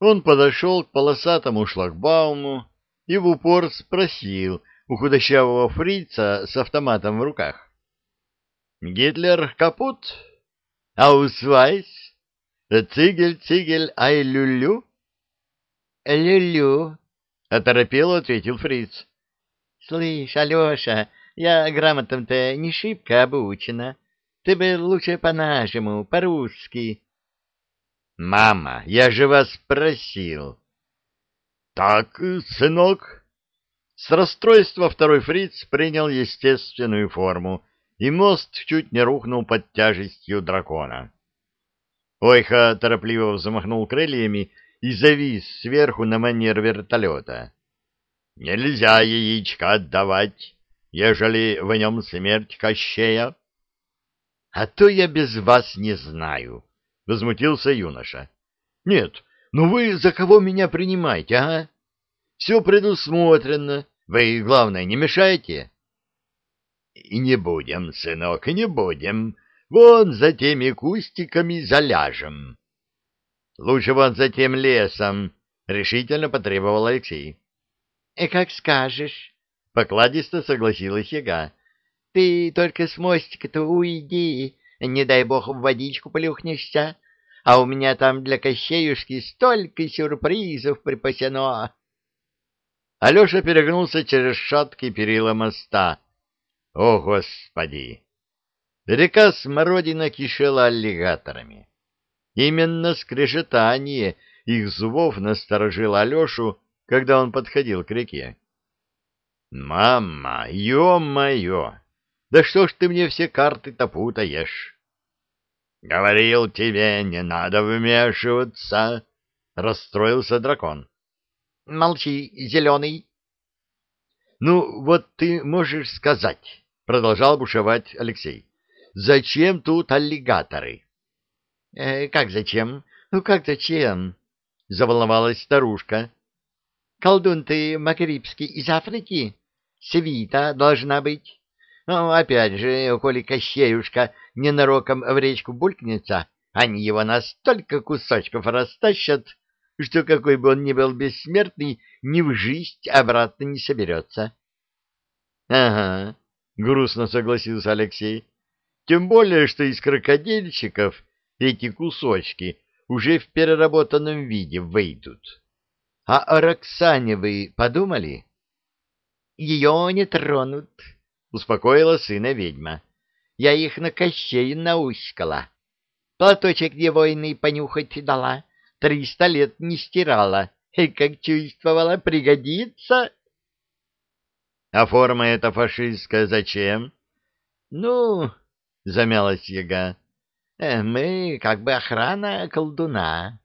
Он подошел к полосатому шлагбауму и в упор спросил у худощавого фрица с автоматом в руках. «Гитлер капут? Аусвайс? Цигель, цигель, ай люлю?» «Люлю», — оторопело ответил фриц. «Слышь, Алеша, я грамотам-то не шибко обучена. Ты бы лучше по-нашему, по-русски». «Мама, я же вас спросил». «Так, сынок». С расстройства второй фриц принял естественную форму, и мост чуть не рухнул под тяжестью дракона. Ойха торопливо взмахнул крыльями и завис сверху на манер вертолета. «Нельзя яичко отдавать, ежели в нем смерть Кощея». «А то я без вас не знаю», — возмутился юноша. — Нет, ну вы за кого меня принимаете, а? Все предусмотрено. Вы, главное, не мешайте. — И не будем, сынок, не будем. Вон за теми кустиками заляжем. — Лучше вон за тем лесом, — решительно потребовал Алексей. «Э, — Как скажешь, — покладисто согласилась яга. — Ты только с мостика-то уйди, не дай бог в водичку плюхнешься, а у меня там для Кощеюшки столько сюрпризов припасено. Алеша перегнулся через шаткий перила моста. О, Господи! Река Смородина кишела аллигаторами. Именно скрежетание их зубов насторожило Алешу, когда он подходил к реке. «Мама, ё-моё! Да что ж ты мне все карты-то путаешь?» «Говорил тебе, не надо вмешиваться!» — расстроился дракон. «Молчи, зеленый!» «Ну, вот ты можешь сказать», — продолжал бушевать Алексей, — «зачем тут аллигаторы?» э, «Как зачем? Ну, как зачем?» — заволновалась старушка. «Колдун ты магрибский из Африки? Свита должна быть. Ну, опять же, коли Кощеюшка ненароком в речку булькнется, они его на столько кусочков растащат, что какой бы он ни был бессмертный, ни в жизнь обратно не соберется. — Ага, — грустно согласился Алексей. — Тем более, что из крокодильчиков эти кусочки уже в переработанном виде выйдут. А о Роксане вы подумали? — Ее не тронут, успокоила сына ведьма. Я их на кощей науськала. Платочек девойный понюхать дала, триста лет не стирала, и как чувствовала, пригодится. А форма эта фашистская зачем? Ну, замялась яга, э, мы как бы охрана колдуна.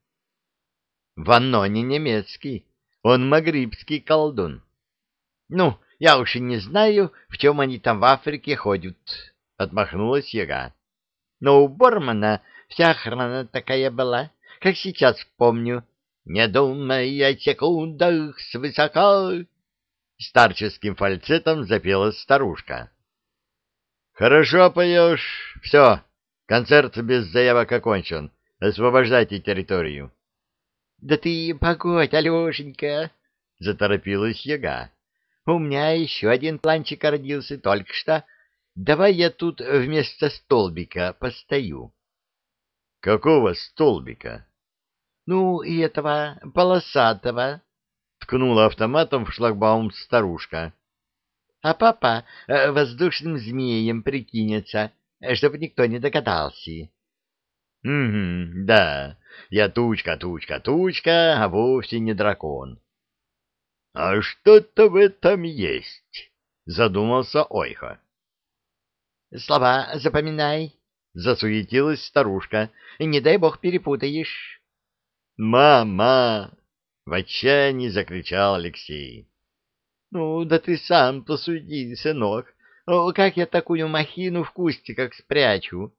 Ванно не немецкий, он магрибский колдун. Ну, я уж и не знаю, в чем они там в Африке ходят, — отмахнулась яга. Но у Бормана вся охрана такая была, как сейчас помню. Не думай о секундах свысока. Старческим фальцетом запела старушка. Хорошо поешь. Все, концерт без заявок окончен. Освобождайте территорию. Да ты погодь, Алешенька, — заторопилась яга. У меня еще один планчик родился только что. Давай я тут вместо столбика постою. — Какого столбика? — Ну, и этого полосатого. — ткнула автоматом в шлагбаум старушка. — А папа э, воздушным змеем прикинется, чтобы никто не догадался. — Угу, да, я тучка, тучка, тучка, а вовсе не дракон. — А что-то в этом есть, — задумался Ойха. — Слова запоминай, — засуетилась старушка, — не дай бог перепутаешь. — Мама! — в отчаянии закричал Алексей. — Ну, да ты сам посуди, сынок, как я такую махину в кустиках спрячу?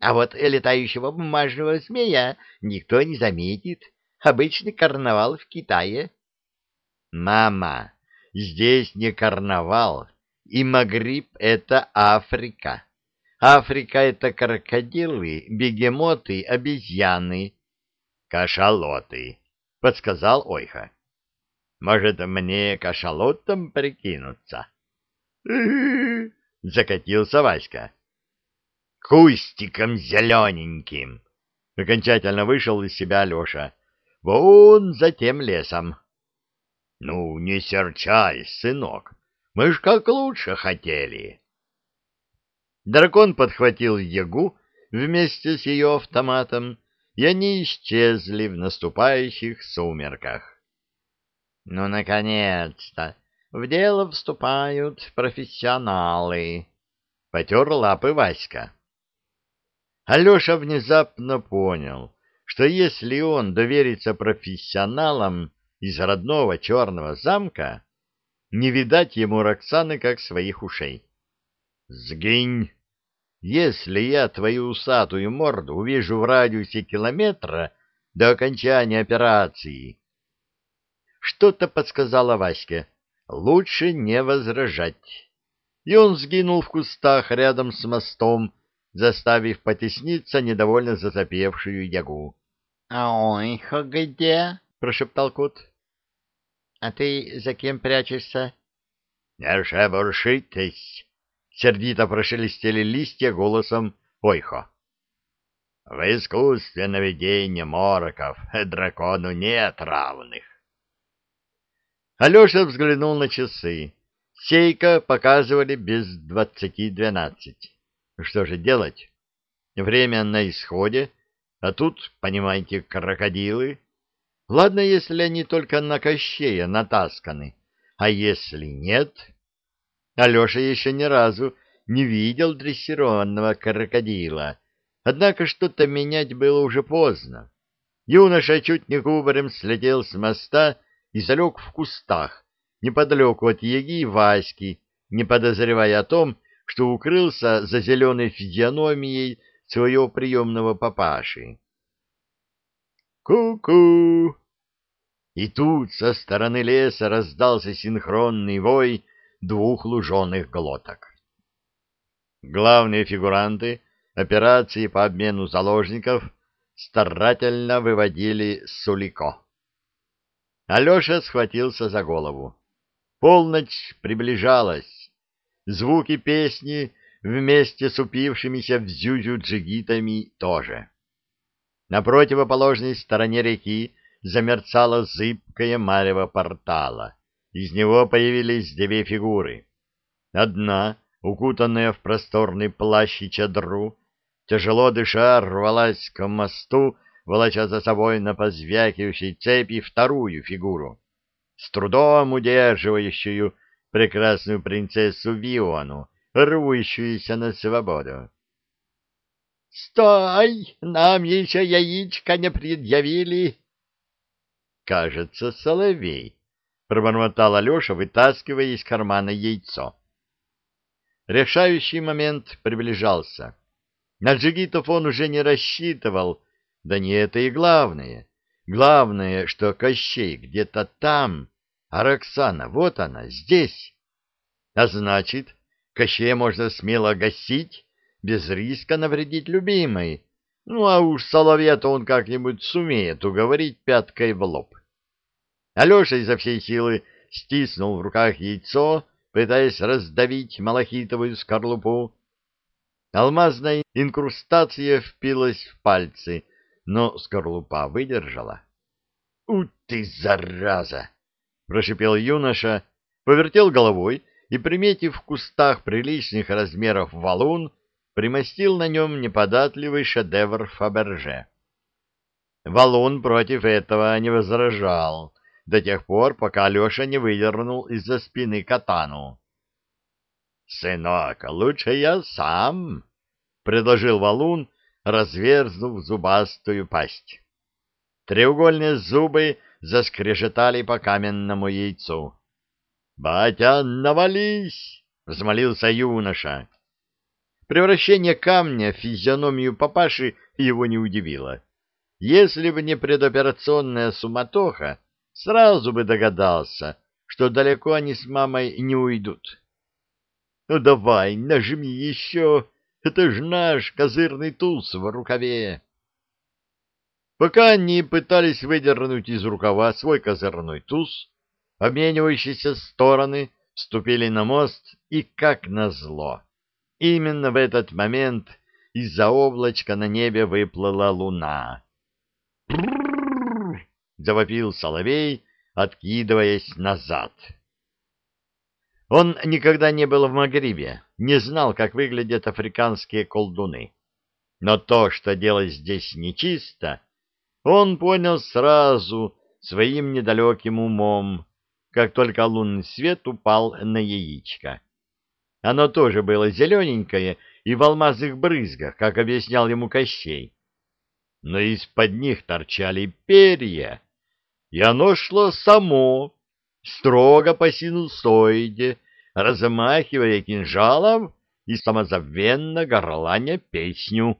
А вот летающего бумажного змея никто не заметит. Обычный карнавал в Китае. Мама, здесь не карнавал, и Магриб — это Африка. Африка — это крокодилы, бегемоты, обезьяны, кашалоты, —— подсказал Ойха. «Может, мне кашалотом прикинуться?» закатился Васька. «Кустиком зелененьким!» — окончательно вышел из себя Алеша. «Вон за тем лесом». «Ну, не серчай, сынок, мы ж как лучше хотели». Дракон подхватил ягу вместе с ее автоматом, и они исчезли в наступающих сумерках. «Ну, наконец-то! В дело вступают профессионалы!» — потер лапы Васька. Алеша внезапно понял, что если он доверится профессионалам из родного черного замка, не видать ему Роксаны как своих ушей. «Сгинь!» Если я твою усатую морду увижу в радиусе километра до окончания операции... Что-то подсказала Ваське. Лучше не возражать. И он сгинул в кустах рядом с мостом, заставив потесниться недовольно засопевшую ягу. — А ой, где? — прошептал кот. — А ты за кем прячешься? — Не шебуршитесь, сердито прошелестели листья голосом Ойхо. В искусстве наведения мороков дракону нет равных. Алеша взглянул на часы. Сейка показывали без двадцати двенадцать. Что же делать? Время на исходе, а тут, понимаете, крокодилы. Ладно, если они только на кощея натасканы, а если нет, Алеша еще ни разу не видел дрессированного крокодила, однако что-то менять было уже поздно. Юноша чуть не кубарем слетел с моста и залег в кустах, неподалеку от Яги и Васьки, не подозревая о том, что укрылся за зеленой физиономией своего приемного папаши. «Ку-ку!» И тут со стороны леса раздался синхронный вой двух луженых глоток. Главные фигуранты операции по обмену заложников старательно выводили Сулико. Алеша схватился за голову. Полночь приближалась. Звуки песни вместе с упившимися в зюзю джигитами тоже. На противоположной стороне реки замерцала зыбкая марево портала. Из него появились две фигуры. Одна, укутанная в просторный плащ и чадру, тяжело дыша, рвалась к мосту, волоча за собой на позвякивающей цепи вторую фигуру, с трудом удерживающую прекрасную принцессу Виону, рвущуюся на свободу. «Стой! Нам еще яичко не предъявили!» «Кажется, соловей!» — пробормотал Алеша, вытаскивая из кармана яйцо. Решающий момент приближался. На джигитов он уже не рассчитывал, да не это и главное. Главное, что Кощей где-то там, а Роксана, вот она, здесь. А значит, Кощея можно смело гасить, без риска навредить любимой. Ну, а уж соловья-то он как-нибудь сумеет уговорить пяткой в лоб. Алеша изо всей силы стиснул в руках яйцо, пытаясь раздавить малахитовую скорлупу. Алмазная инкрустация впилась в пальцы, но скорлупа выдержала. — У ты, зараза! — прошипел юноша, повертел головой и, приметив в кустах приличных размеров валун, примостил на нем неподатливый шедевр Фаберже. Валун против этого не возражал, до тех пор, пока Алеша не выдернул из-за спины катану. — Сынок, лучше я сам, — предложил валун, разверзнув зубастую пасть. Треугольные зубы заскрежетали по каменному яйцу. — Батя, навались! — взмолился юноша. Превращение камня в физиономию папаши его не удивило. Если бы не предоперационная суматоха, сразу бы догадался, что далеко они с мамой не уйдут. — Ну давай, нажми еще, это ж наш козырный туз в рукаве. Пока они пытались выдернуть из рукава свой козырной туз, обменивающиеся стороны вступили на мост и, как назло, именно в этот момент из-за облачка на небе выплыла луна. завопил соловей, откидываясь назад. Он никогда не был в Магрибе, не знал, как выглядят африканские колдуны. Но то, что дело здесь нечисто, он понял сразу своим недалеким умом, как только лунный свет упал на яичко. Оно тоже было зелененькое и в алмазных брызгах, как объяснял ему Кощей. Но из-под них торчали перья, и оно шло само, строго по синусоиде, размахивая кинжалом и самозабвенно горланя песню.